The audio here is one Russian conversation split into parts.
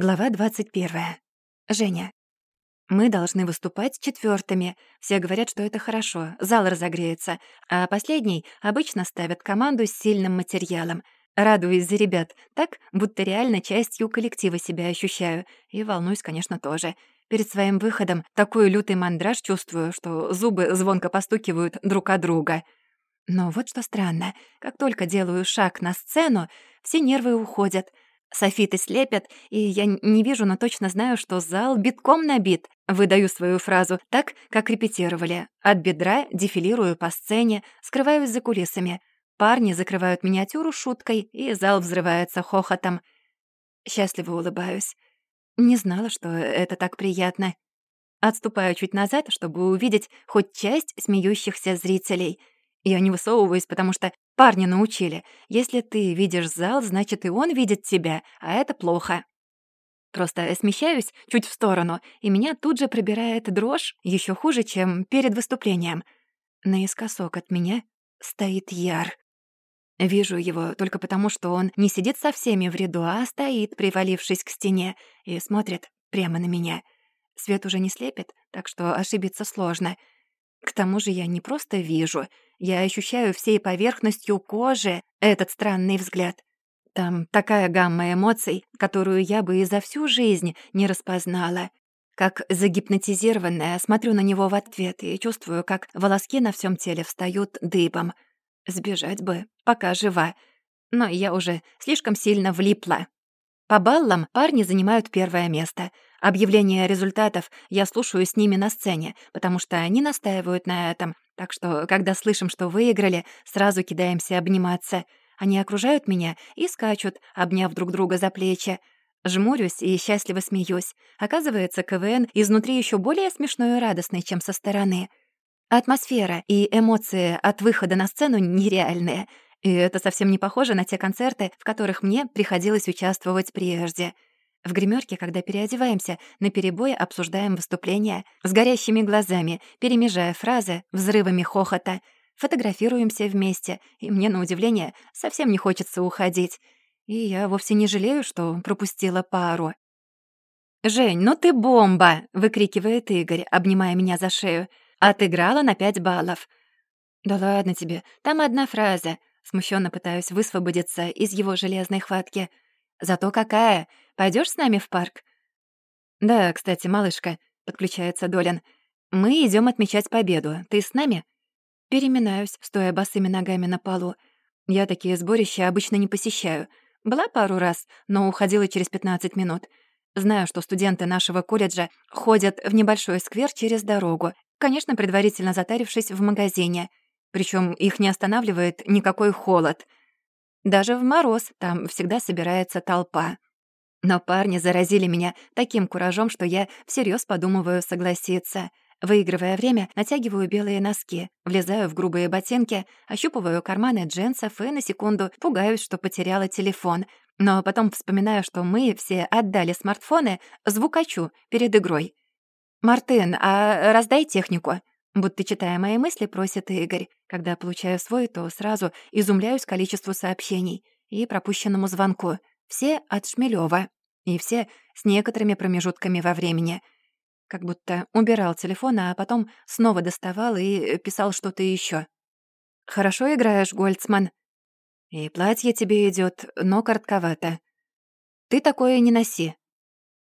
Глава 21. Женя. Мы должны выступать четвертыми. Все говорят, что это хорошо, зал разогреется. А последний обычно ставят команду с сильным материалом. Радуюсь за ребят, так, будто реально частью коллектива себя ощущаю. И волнуюсь, конечно, тоже. Перед своим выходом такой лютый мандраж чувствую, что зубы звонко постукивают друг от друга. Но вот что странно. Как только делаю шаг на сцену, все нервы уходят — Софиты слепят, и я не вижу, но точно знаю, что зал битком набит. Выдаю свою фразу так, как репетировали. От бедра дефилирую по сцене, скрываюсь за кулисами. Парни закрывают миниатюру шуткой, и зал взрывается хохотом. Счастливо улыбаюсь. Не знала, что это так приятно. Отступаю чуть назад, чтобы увидеть хоть часть смеющихся зрителей — я не высовываюсь, потому что парни научили. Если ты видишь зал, значит, и он видит тебя, а это плохо. Просто смещаюсь чуть в сторону, и меня тут же пробирает дрожь, еще хуже, чем перед выступлением. Наискосок от меня стоит Яр. Вижу его только потому, что он не сидит со всеми в ряду, а стоит, привалившись к стене, и смотрит прямо на меня. Свет уже не слепит, так что ошибиться сложно. К тому же я не просто вижу — я ощущаю всей поверхностью кожи этот странный взгляд. Там такая гамма эмоций, которую я бы и за всю жизнь не распознала. Как загипнотизированная, смотрю на него в ответ и чувствую, как волоски на всем теле встают дыбом. Сбежать бы, пока жива. Но я уже слишком сильно влипла. По баллам парни занимают первое место. Объявление результатов я слушаю с ними на сцене, потому что они настаивают на этом, так что, когда слышим, что выиграли, сразу кидаемся обниматься. Они окружают меня и скачут, обняв друг друга за плечи. Жмурюсь и счастливо смеюсь. Оказывается, КВН изнутри еще более смешной и радостный, чем со стороны. Атмосфера и эмоции от выхода на сцену нереальные. И это совсем не похоже на те концерты, в которых мне приходилось участвовать прежде — в гримерке, когда переодеваемся, наперебой обсуждаем выступления, с горящими глазами, перемежая фразы, взрывами хохота. Фотографируемся вместе, и мне, на удивление, совсем не хочется уходить. И я вовсе не жалею, что пропустила пару. «Жень, ну ты бомба!» — выкрикивает Игорь, обнимая меня за шею. «Отыграла на пять баллов». «Да ладно тебе, там одна фраза». Смущенно пытаюсь высвободиться из его железной хватки. «Зато какая! Пойдешь с нами в парк?» «Да, кстати, малышка», — подключается Долин. «Мы идем отмечать победу. Ты с нами?» Переминаюсь, стоя босыми ногами на полу. Я такие сборища обычно не посещаю. Была пару раз, но уходила через 15 минут. Знаю, что студенты нашего колледжа ходят в небольшой сквер через дорогу, конечно, предварительно затарившись в магазине. Причем их не останавливает никакой холод. Даже в мороз там всегда собирается толпа. Но парни заразили меня таким куражом, что я всерьез подумываю согласиться. Выигрывая время, натягиваю белые носки, влезаю в грубые ботинки, ощупываю карманы джинсов и на секунду пугаюсь, что потеряла телефон. Но потом вспоминаю, что мы все отдали смартфоны звукачу перед игрой. «Мартын, а раздай технику?» Будто читая мои мысли, просит Игорь. Когда получаю свой, то сразу изумляюсь количеству сообщений и пропущенному звонку. Все от Шмелева. И все с некоторыми промежутками во времени. Как будто убирал телефон, а потом снова доставал и писал что-то еще. «Хорошо играешь, Гольцман. И платье тебе идет, но коротковато. Ты такое не носи.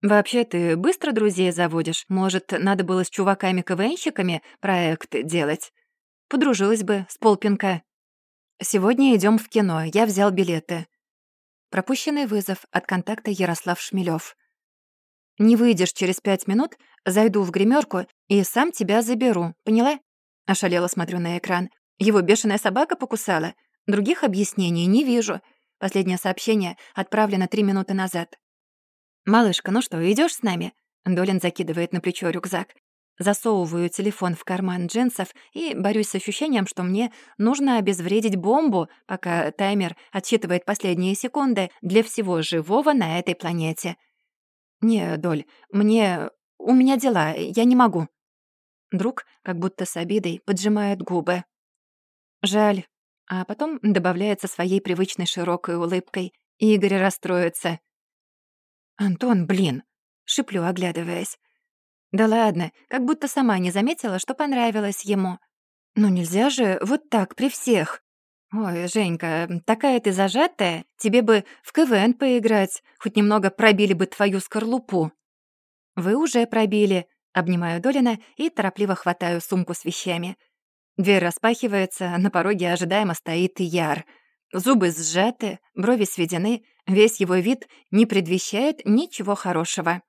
Вообще, ты быстро друзей заводишь. Может, надо было с чуваками-КВНщиками проект делать? Подружилась бы с полпинка. Сегодня идем в кино, я взял билеты. Пропущенный вызов от контакта Ярослав Шмелёв. «Не выйдешь через пять минут, зайду в гримерку и сам тебя заберу, поняла?» Ошалело смотрю на экран. Его бешеная собака покусала. Других объяснений не вижу. Последнее сообщение отправлено три минуты назад. «Малышка, ну что, идешь с нами?» Долин закидывает на плечо рюкзак. Засовываю телефон в карман джинсов и борюсь с ощущением, что мне нужно обезвредить бомбу, пока таймер отсчитывает последние секунды для всего живого на этой планете. «Не, Доль, мне... У меня дела, я не могу». Друг, как будто с обидой, поджимает губы. «Жаль». А потом добавляет со своей привычной широкой улыбкой. Игорь расстроится. «Антон, блин!» — шиплю, оглядываясь. «Да ладно, как будто сама не заметила, что понравилось ему. Ну нельзя же вот так при всех!» «Ой, Женька, такая ты зажатая, тебе бы в КВН поиграть, хоть немного пробили бы твою скорлупу». «Вы уже пробили», — обнимаю Долина и торопливо хватаю сумку с вещами. Дверь распахивается, на пороге ожидаемо стоит Яр. Зубы сжаты, брови сведены, весь его вид не предвещает ничего хорошего.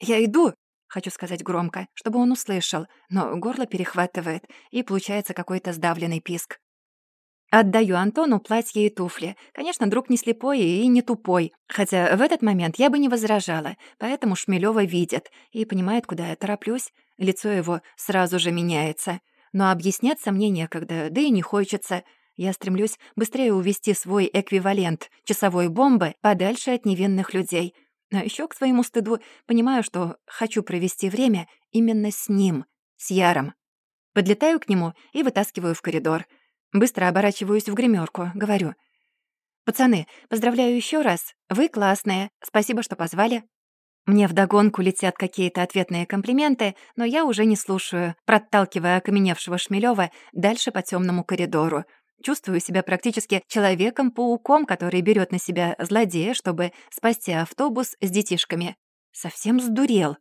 «Я иду», — хочу сказать громко, чтобы он услышал, но горло перехватывает, и получается какой-то сдавленный писк. Отдаю Антону платье и туфли. Конечно, друг не слепой и не тупой. Хотя в этот момент я бы не возражала, поэтому Шмелёва видит и понимает, куда я тороплюсь. Лицо его сразу же меняется. Но объясняться мне некогда, да и не хочется. Я стремлюсь быстрее увести свой эквивалент часовой бомбы подальше от невинных людей. А еще к своему стыду понимаю, что хочу провести время именно с ним, с Яром. Подлетаю к нему и вытаскиваю в коридор — Быстро оборачиваюсь в гримерку, говорю. «Пацаны, поздравляю еще раз. Вы классные. Спасибо, что позвали». Мне вдогонку летят какие-то ответные комплименты, но я уже не слушаю, проталкивая окаменевшего Шмелева дальше по темному коридору. Чувствую себя практически человеком-пауком, который берет на себя злодея, чтобы спасти автобус с детишками. Совсем сдурел.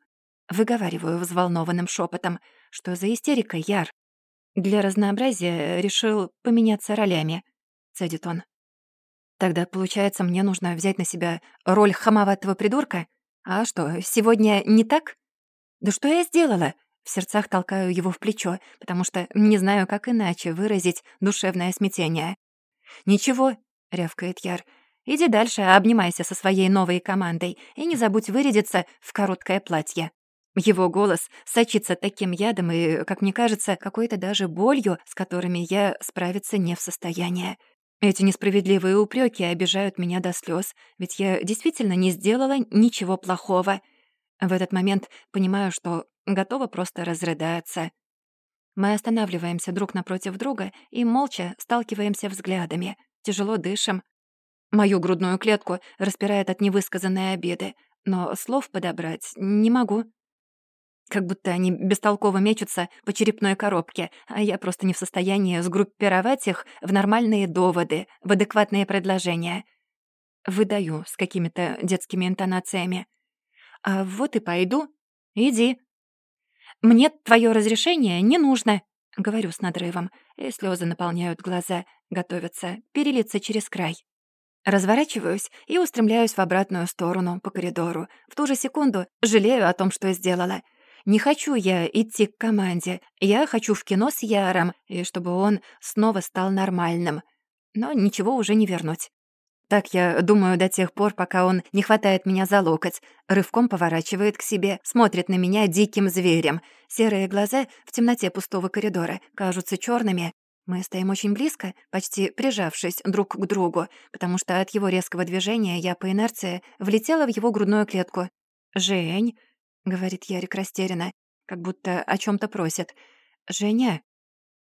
Выговариваю взволнованным шепотом. Что за истерика, Яр? Для разнообразия решил поменяться ролями, цедит он. Тогда, получается, мне нужно взять на себя роль хамоватого придурка? А что, сегодня не так? Да что я сделала? В сердцах толкаю его в плечо, потому что не знаю, как иначе выразить душевное смятение. «Ничего», — рявкает Яр, — «иди дальше, обнимайся со своей новой командой и не забудь вырядиться в короткое платье». Его голос сочится таким ядом и, как мне кажется, какой-то даже болью, с которыми я справиться не в состоянии. Эти несправедливые упреки обижают меня до слез, ведь я действительно не сделала ничего плохого. В этот момент понимаю, что готова просто разрыдаться. Мы останавливаемся друг напротив друга и молча сталкиваемся взглядами, тяжело дышим. Мою грудную клетку распирает от невысказанной обиды, но слов подобрать не могу. Как будто они бестолково мечутся по черепной коробке, а я просто не в состоянии сгруппировать их в нормальные доводы, в адекватные предложения. Выдаю с какими-то детскими интонациями. «А вот и пойду. Иди». «Мне твое разрешение не нужно», — говорю с надрывом, и слезы наполняют глаза, готовятся перелиться через край. Разворачиваюсь и устремляюсь в обратную сторону, по коридору. В ту же секунду жалею о том, что сделала — не хочу я идти к команде. Я хочу в кино с Яром, и чтобы он снова стал нормальным. Но ничего уже не вернуть. Так я думаю до тех пор, пока он не хватает меня за локоть, рывком поворачивает к себе, смотрит на меня диким зверем. Серые глаза в темноте пустого коридора кажутся черными. Мы стоим очень близко, почти прижавшись друг к другу, потому что от его резкого движения я по инерции влетела в его грудную клетку. «Жень!» — говорит Ярик растерянно, как будто о чем то просит. «Женя?»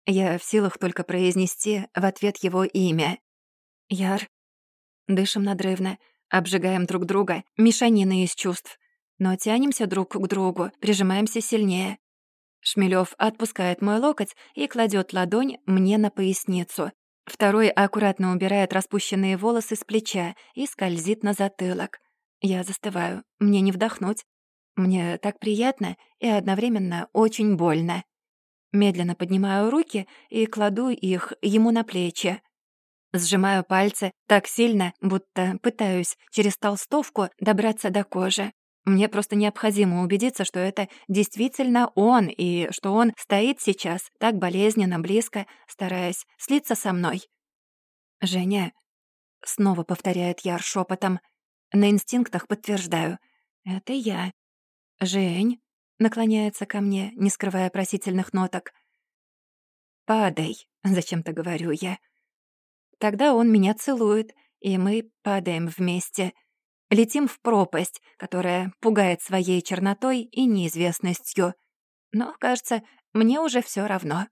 Я в силах только произнести в ответ его имя. «Яр?» Дышим надрывно, обжигаем друг друга, мешанины из чувств. Но тянемся друг к другу, прижимаемся сильнее. Шмелёв отпускает мой локоть и кладет ладонь мне на поясницу. Второй аккуратно убирает распущенные волосы с плеча и скользит на затылок. Я застываю, мне не вдохнуть. Мне так приятно и одновременно очень больно. Медленно поднимаю руки и кладу их ему на плечи. Сжимаю пальцы так сильно, будто пытаюсь через толстовку добраться до кожи. Мне просто необходимо убедиться, что это действительно он, и что он стоит сейчас так болезненно близко, стараясь слиться со мной. «Женя», — снова повторяет Яр шепотом, на инстинктах подтверждаю, «это я». «Жень», — наклоняется ко мне, не скрывая просительных ноток. «Падай», — зачем-то говорю я. Тогда он меня целует, и мы падаем вместе. Летим в пропасть, которая пугает своей чернотой и неизвестностью. Но, кажется, мне уже все равно.